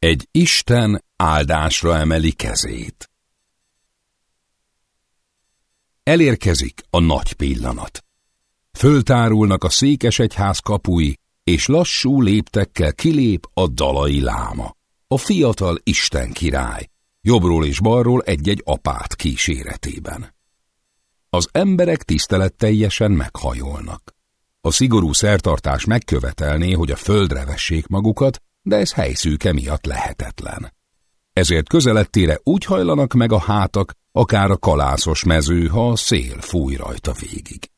Egy Isten áldásra emeli kezét. Elérkezik a nagy pillanat. Föltárulnak a székesegyház kapui, és lassú léptekkel kilép a dalai láma, a fiatal Isten király, jobbról és balról egy-egy apát kíséretében. Az emberek tiszteletteljesen meghajolnak. A szigorú szertartás megkövetelné, hogy a földre vessék magukat, de ez helyszűke miatt lehetetlen. Ezért közelettére úgy hajlanak meg a hátak, akár a kalászos mező, ha a szél fúj rajta végig.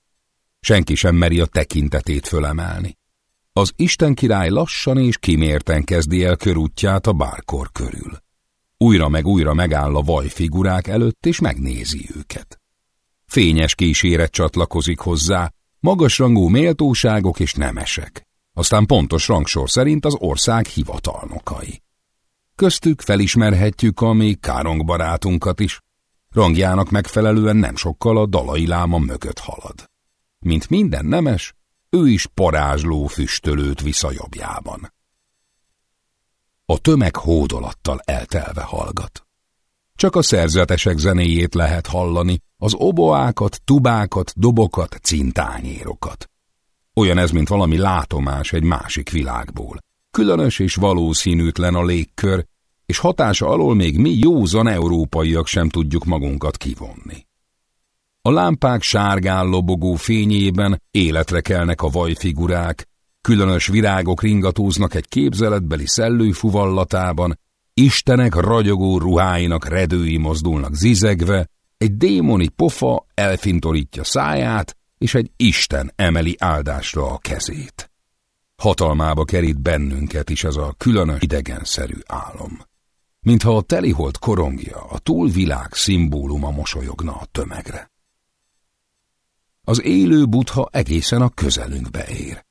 Senki sem meri a tekintetét fölemelni. Az Isten király lassan és kimérten kezdi el körútját a bárkor körül. Újra meg újra megáll a vajfigurák előtt, és megnézi őket. Fényes kíséret csatlakozik hozzá, magasrangú méltóságok és nemesek aztán pontos rangsor szerint az ország hivatalnokai. Köztük felismerhetjük a mi Károng barátunkat is, rangjának megfelelően nem sokkal a dalai láma mögött halad. Mint minden nemes, ő is parázsló füstölőt visz a jobbjában. A tömeg hódolattal eltelve hallgat. Csak a szerzetesek zenéjét lehet hallani, az oboákat, tubákat, dobokat, cintányérokat. Olyan ez, mint valami látomás egy másik világból. Különös és valószínűtlen a légkör, és hatása alól még mi józan európaiak sem tudjuk magunkat kivonni. A lámpák sárgán lobogó fényében életre kelnek a vajfigurák, különös virágok ringatóznak egy képzeletbeli szellőfuvallatában, istenek ragyogó ruháinak redői mozdulnak zizegve, egy démoni pofa elfintorítja száját, és egy Isten emeli áldásra a kezét. Hatalmába kerít bennünket is ez a különös idegenszerű álom. Mintha a teliholt korongja, a túlvilág szimbóluma mosolyogna a tömegre. Az élő butha egészen a közelünkbe ér.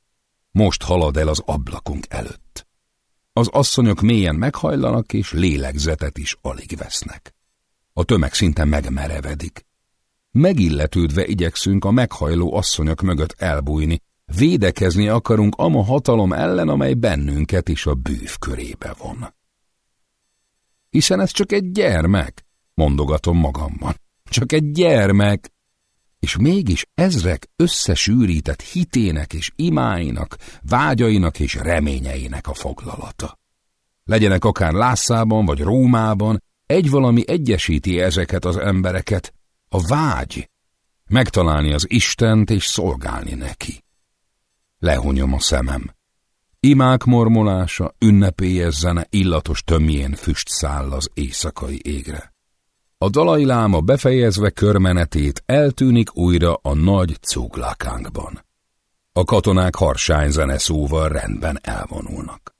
Most halad el az ablakunk előtt. Az asszonyok mélyen meghajlanak, és lélegzetet is alig vesznek. A tömeg szinte megmerevedik. Megilletődve igyekszünk a meghajló asszonyok mögött elbújni, védekezni akarunk ama hatalom ellen, amely bennünket is a bűv körébe von. Hiszen ez csak egy gyermek, mondogatom magamban. Csak egy gyermek, és mégis ezrek összesűrített hitének és imáinak, vágyainak és reményeinek a foglalata. Legyenek akár Lászában vagy Rómában, egy valami egyesíti ezeket az embereket, a vágy, megtalálni az Istent és szolgálni neki. Lehunyom a szemem. Imák mormolása, ünnepélyes zene illatos tömjén füst száll az éjszakai égre. A dalai láma befejezve körmenetét eltűnik újra a nagy cuglakánkban. A katonák zene szóval rendben elvonulnak.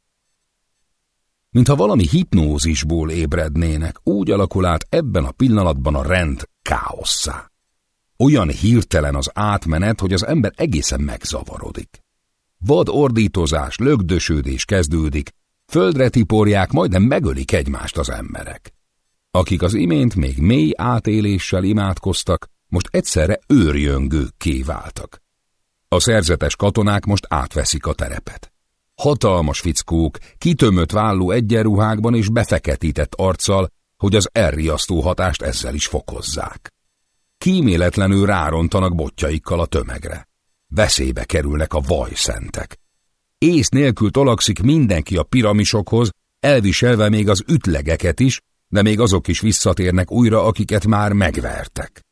Mintha valami hipnózisból ébrednének, úgy alakul át ebben a pillanatban a rend káosszá. Olyan hirtelen az átmenet, hogy az ember egészen megzavarodik. Vad ordítozás, lögdösődés kezdődik, földre tiporják, majdnem megölik egymást az emberek. Akik az imént még mély átéléssel imádkoztak, most egyszerre őrjöngőkké váltak. A szerzetes katonák most átveszik a terepet. Hatalmas fickók, kitömött válló egyenruhákban és befeketített arccal, hogy az elriasztó hatást ezzel is fokozzák. Kíméletlenül rárontanak botjaikkal a tömegre. Veszélybe kerülnek a vajszentek. Ész nélkül tolakszik mindenki a piramisokhoz, elviselve még az ütlegeket is, de még azok is visszatérnek újra, akiket már megvertek.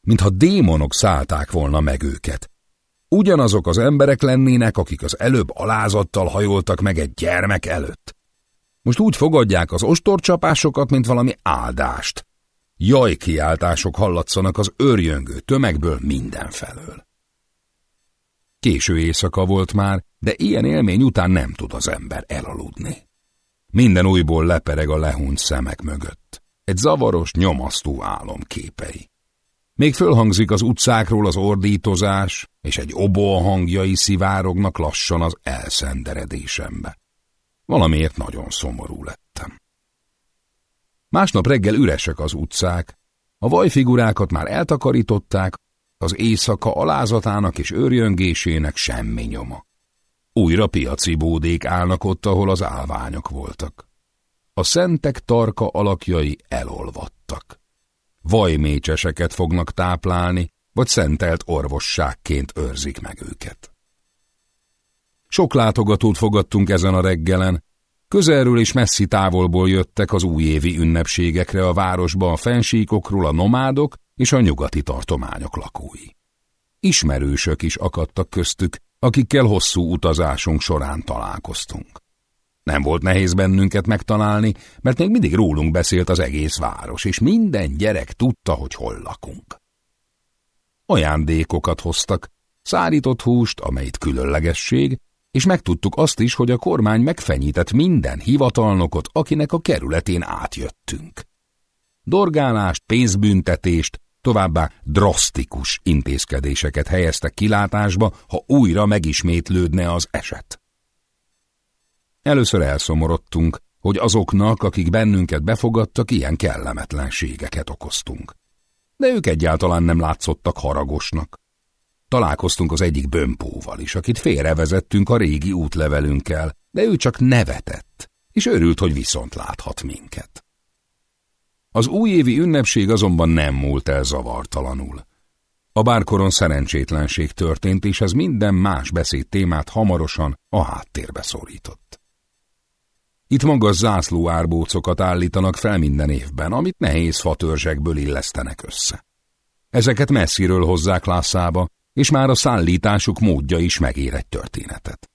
Mintha démonok szállták volna meg őket. Ugyanazok az emberek lennének, akik az előbb alázattal hajoltak meg egy gyermek előtt. Most úgy fogadják az ostorcsapásokat, mint valami áldást. Jaj kiáltások hallatszanak az őrjöngő tömegből mindenfelől. Késő éjszaka volt már, de ilyen élmény után nem tud az ember elaludni. Minden újból lepereg a lehunyt szemek mögött. Egy zavaros, nyomasztó álom képei. Még fölhangzik az utcákról az ordítozás, és egy obó hangjai szivárognak lassan az elszenderedésembe. Valamiért nagyon szomorú lettem. Másnap reggel üresek az utcák, a vajfigurákat már eltakarították, az éjszaka alázatának és őrjöngésének semmi nyoma. Újra piaci bódék állnak ott, ahol az állványok voltak. a szentek tarka alakjai elolvadtak. Vajmécseseket fognak táplálni, vagy szentelt orvosságként őrzik meg őket. Sok látogatót fogadtunk ezen a reggelen, közelről és messzi távolból jöttek az újévi ünnepségekre a városba a fensíkokról a nomádok és a nyugati tartományok lakói. Ismerősök is akadtak köztük, akikkel hosszú utazásunk során találkoztunk. Nem volt nehéz bennünket megtalálni, mert még mindig rólunk beszélt az egész város, és minden gyerek tudta, hogy hol lakunk. Ajándékokat hoztak, szárított húst, amelyet különlegesség, és megtudtuk azt is, hogy a kormány megfenyített minden hivatalnokot, akinek a kerületén átjöttünk. Dorgálást, pénzbüntetést, továbbá drasztikus intézkedéseket helyeztek kilátásba, ha újra megismétlődne az eset. Először elszomorodtunk, hogy azoknak, akik bennünket befogadtak, ilyen kellemetlenségeket okoztunk. De ők egyáltalán nem látszottak haragosnak. Találkoztunk az egyik bömpóval is, akit félrevezettünk a régi útlevelünkkel, de ő csak nevetett, és örült, hogy viszont láthat minket. Az újévi ünnepség azonban nem múlt el zavartalanul. A bárkoron szerencsétlenség történt, és ez minden más beszéd témát hamarosan a háttérbe szorított. Itt magas zászló árbócokat állítanak fel minden évben, amit nehéz fatörzsekből illesztenek össze. Ezeket messziről hozzák Lászába, és már a szállításuk módja is megér egy történetet.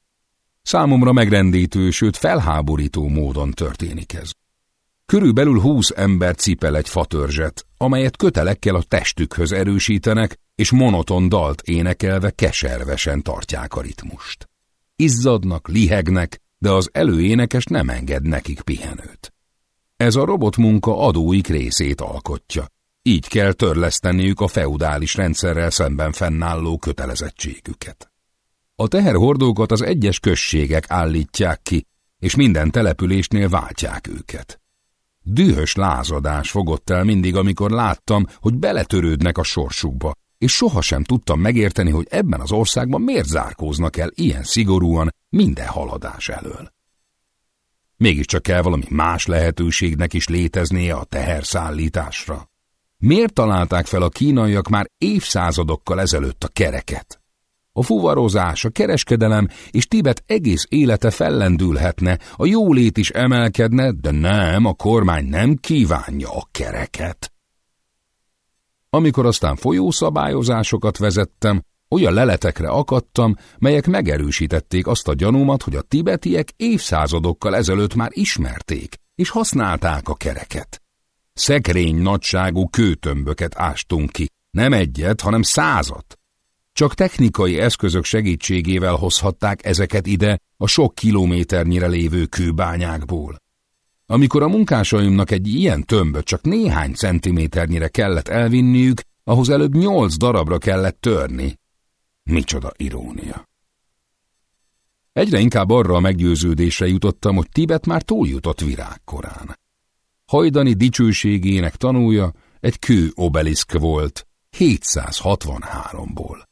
Számomra megrendítő, sőt felháborító módon történik ez. Körülbelül húsz ember cipel egy fatörzset, amelyet kötelekkel a testükhöz erősítenek, és monoton dalt énekelve keservesen tartják a ritmust. Izzadnak, lihegnek, de az előénekes nem enged nekik pihenőt. Ez a robotmunka adóik részét alkotja, így kell törleszteniük a feudális rendszerrel szemben fennálló kötelezettségüket. A teherhordókat az egyes községek állítják ki, és minden településnél váltják őket. Dühös lázadás fogott el mindig, amikor láttam, hogy beletörődnek a sorsukba, és sohasem tudtam megérteni, hogy ebben az országban miért zárkóznak el ilyen szigorúan minden haladás elől. Mégiscsak kell valami más lehetőségnek is léteznie a teherszállításra. Miért találták fel a kínaiak már évszázadokkal ezelőtt a kereket? A fuvarozás, a kereskedelem és Tibet egész élete fellendülhetne, a jólét is emelkedne, de nem, a kormány nem kívánja a kereket. Amikor aztán folyószabályozásokat vezettem, olyan leletekre akadtam, melyek megerősítették azt a gyanúmat, hogy a tibetiek évszázadokkal ezelőtt már ismerték és használták a kereket. Szekrény nagyságú kőtömböket ástunk ki, nem egyet, hanem százat. Csak technikai eszközök segítségével hozhatták ezeket ide a sok kilométernyire lévő kőbányákból. Amikor a munkásaimnak egy ilyen tömböt csak néhány centiméternyire kellett elvinniük, ahhoz előbb nyolc darabra kellett törni. Micsoda irónia. Egyre inkább arra a meggyőződésre jutottam, hogy Tibet már túljutott virágkorán hajdani dicsőségének tanúja egy kő obeliszk volt, 763-ból.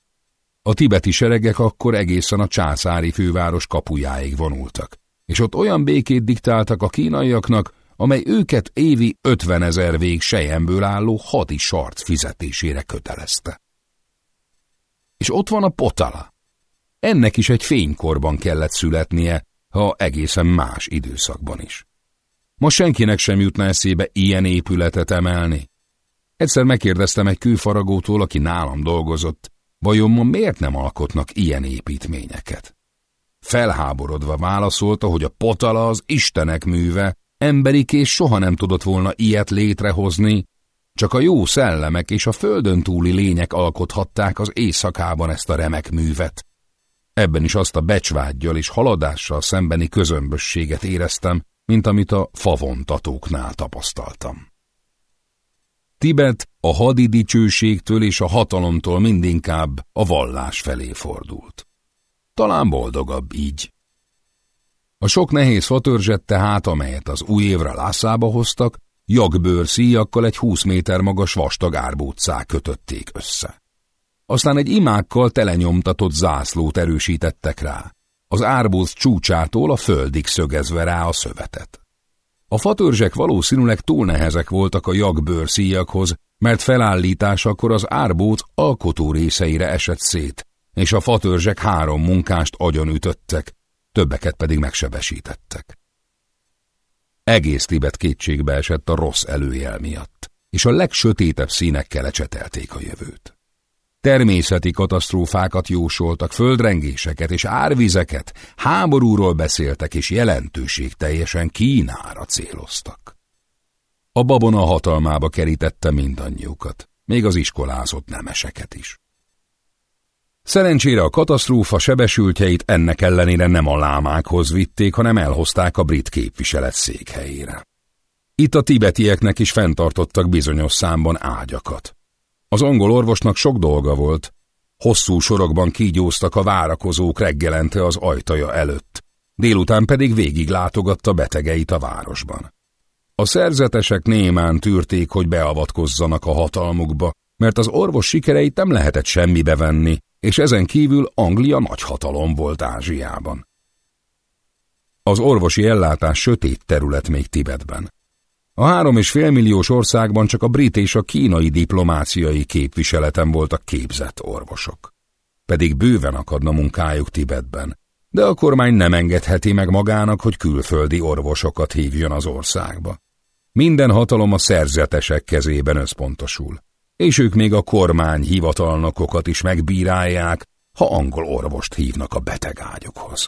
A tibeti seregek akkor egészen a császári főváros kapujáig vonultak, és ott olyan békét diktáltak a kínaiaknak, amely őket évi 50 ezer vég sejemből álló hadi sart fizetésére kötelezte. És ott van a potala. Ennek is egy fénykorban kellett születnie, ha egészen más időszakban is. Ma senkinek sem jutna eszébe ilyen épületet emelni. Egyszer megkérdeztem egy kőfaragótól, aki nálam dolgozott, vajon ma miért nem alkotnak ilyen építményeket? Felháborodva válaszolta, hogy a potala az Istenek műve, emberi kés soha nem tudott volna ilyet létrehozni, csak a jó szellemek és a földön túli lények alkothatták az éjszakában ezt a remek művet. Ebben is azt a becsvágyjal és haladással szembeni közömbösséget éreztem, mint amit a favontatóknál tapasztaltam. Tibet a hadi dicsőségtől és a hatalomtól mindinkább a vallás felé fordult. Talán boldogabb így. A sok nehéz fatörzset tehát, amelyet az új évre Lászába hoztak, jagbőr szíjakkal egy húsz méter magas vastag árbócá kötötték össze. Aztán egy imákkal telenyomtatott zászlót erősítettek rá, az árbóz csúcsától a földig szögezve rá a szövetet. A fatörzsek valószínűleg túl nehezek voltak a jagbőrszíjakhoz, mert felállításakor az árbóc alkotó részeire esett szét, és a fatörzsek három munkást agyonütöttek, többeket pedig megsebesítettek. Egész Tibet kétségbe esett a rossz előjel miatt, és a legsötétebb színekkel ecsetelték a jövőt. Természeti katasztrófákat jósoltak, földrengéseket és árvizeket, háborúról beszéltek és jelentőség teljesen Kínára céloztak. A babona hatalmába kerítette mindannyiukat, még az iskolázott nemeseket is. Szerencsére a katasztrófa sebesültjeit ennek ellenére nem a lámákhoz vitték, hanem elhozták a brit képviselet székhelyére. Itt a tibetieknek is fenntartottak bizonyos számban ágyakat. Az angol orvosnak sok dolga volt. Hosszú sorokban kígyóztak a várakozók reggelente az ajtaja előtt, délután pedig végig látogatta betegeit a városban. A szerzetesek némán tűrték, hogy beavatkozzanak a hatalmukba, mert az orvos sikereit nem lehetett semmibe venni, és ezen kívül Anglia nagy hatalom volt Ázsiában. Az orvosi ellátás sötét terület még Tibetben. A három és félmilliós országban csak a brit és a kínai diplomáciai képviseleten voltak képzett orvosok. Pedig bőven akadna munkájuk Tibetben, de a kormány nem engedheti meg magának, hogy külföldi orvosokat hívjon az országba. Minden hatalom a szerzetesek kezében összpontosul, és ők még a kormány hivatalnokokat is megbírálják, ha angol orvost hívnak a betegágyukhoz.